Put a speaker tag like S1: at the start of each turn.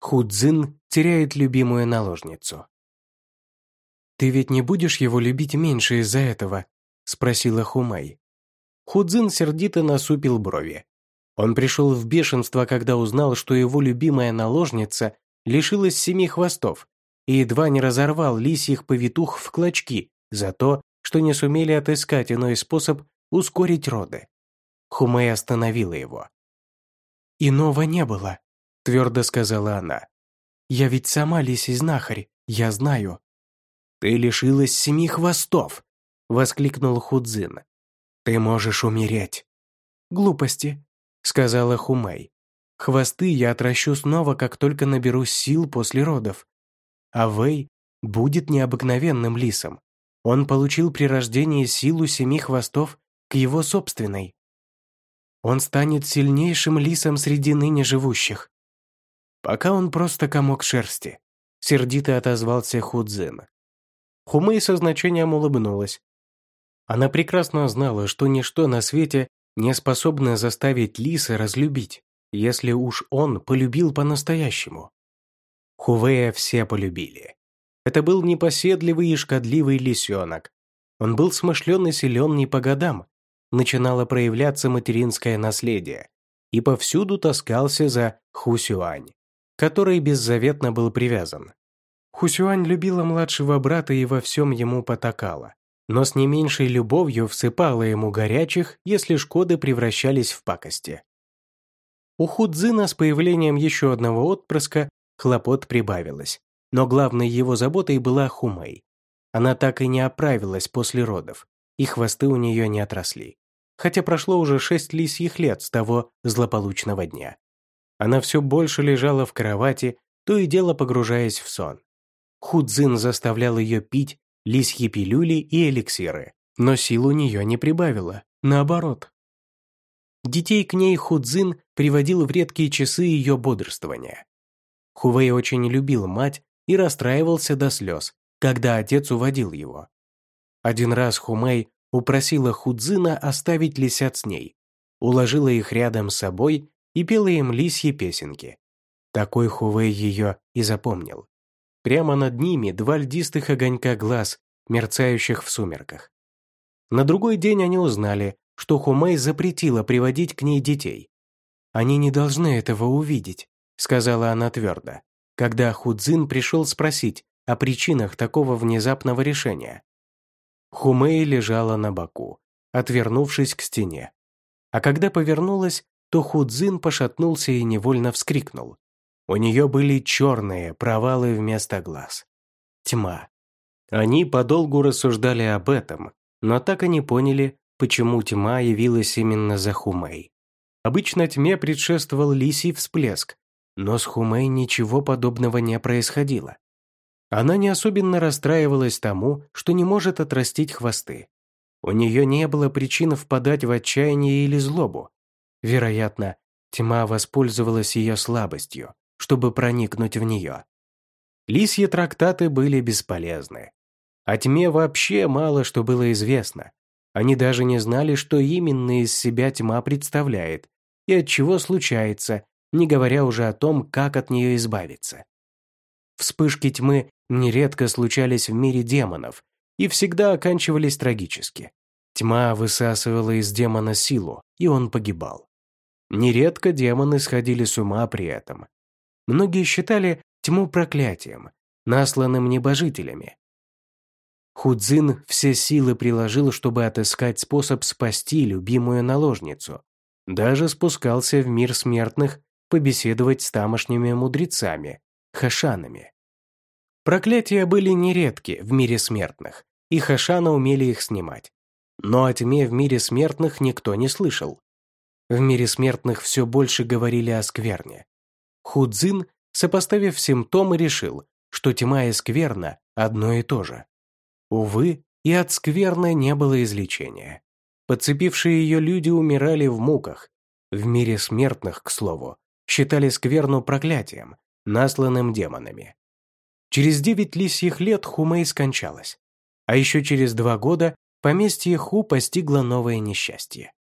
S1: Худзин теряет любимую наложницу. «Ты ведь не будешь его любить меньше из-за этого?» – спросила Хумай. Худзин сердито насупил брови. Он пришел в бешенство, когда узнал, что его любимая наложница лишилась семи хвостов и едва не разорвал лисьих повитух в клочки за то, что не сумели отыскать иной способ ускорить роды. Хумэй остановила его. «Иного не было», – твердо сказала она. «Я ведь сама лисий знахарь, я знаю». «Ты лишилась семи хвостов», – воскликнул Худзин. «Ты можешь умереть». «Глупости», – сказала Хумэй. «Хвосты я отращу снова, как только наберу сил после родов. А Вэй будет необыкновенным лисом. Он получил при рождении силу семи хвостов к его собственной. Он станет сильнейшим лисом среди ныне живущих. Пока он просто комок шерсти. Сердито отозвался Худзин. Хумэй со значением улыбнулась. Она прекрасно знала, что ничто на свете не способно заставить лиса разлюбить, если уж он полюбил по-настоящему. Хувея все полюбили. Это был непоседливый и шкодливый лисенок. Он был смышлен и силен не по годам. Начинало проявляться материнское наследие. И повсюду таскался за Хусюань, который беззаветно был привязан. Хусюань любила младшего брата и во всем ему потакала, но с не меньшей любовью всыпала ему горячих, если шкоды превращались в пакости. У Худзина с появлением еще одного отпрыска хлопот прибавилось. Но главной его заботой была Хумей. Она так и не оправилась после родов, и хвосты у нее не отросли. Хотя прошло уже шесть лисьих лет с того злополучного дня. Она все больше лежала в кровати, то и дело погружаясь в сон. Худзин заставлял ее пить лисьи пилюли и эликсиры, но сил у нее не прибавило, наоборот. Детей к ней Худзин приводил в редкие часы ее бодрствования. Хувей очень любил мать и расстраивался до слез, когда отец уводил его. Один раз Хумей упросила Худзина оставить лисят с ней, уложила их рядом с собой и пела им лисьи песенки. Такой Хувей ее и запомнил. Прямо над ними два льдистых огонька глаз, мерцающих в сумерках. На другой день они узнали, что Хумей запретила приводить к ней детей. «Они не должны этого увидеть», — сказала она твердо когда Худзин пришел спросить о причинах такого внезапного решения. Хумэй лежала на боку, отвернувшись к стене. А когда повернулась, то Худзин пошатнулся и невольно вскрикнул. У нее были черные провалы вместо глаз. Тьма. Они подолгу рассуждали об этом, но так и не поняли, почему тьма явилась именно за Хумэй. Обычно тьме предшествовал лисий всплеск, но с Хумей ничего подобного не происходило. Она не особенно расстраивалась тому, что не может отрастить хвосты. У нее не было причин впадать в отчаяние или злобу. Вероятно, тьма воспользовалась ее слабостью, чтобы проникнуть в нее. Лисьи трактаты были бесполезны. О тьме вообще мало что было известно. Они даже не знали, что именно из себя тьма представляет и от чего случается, не говоря уже о том, как от нее избавиться. Вспышки тьмы нередко случались в мире демонов и всегда оканчивались трагически. Тьма высасывала из демона силу, и он погибал. Нередко демоны сходили с ума при этом. Многие считали тьму проклятием, насланным небожителями. Худзин все силы приложил, чтобы отыскать способ спасти любимую наложницу. Даже спускался в мир смертных побеседовать с тамошними мудрецами, хашанами. Проклятия были нередки в мире смертных, и хашана умели их снимать. Но о тьме в мире смертных никто не слышал. В мире смертных все больше говорили о скверне. Худзин, сопоставив симптомы, решил, что тьма и скверна одно и то же. Увы, и от скверны не было излечения. Подцепившие ее люди умирали в муках. В мире смертных, к слову, считали скверну проклятием, насланным демонами. Через девять лисьих лет Хумей скончалась. А еще через два года поместье Ху постигло новое несчастье.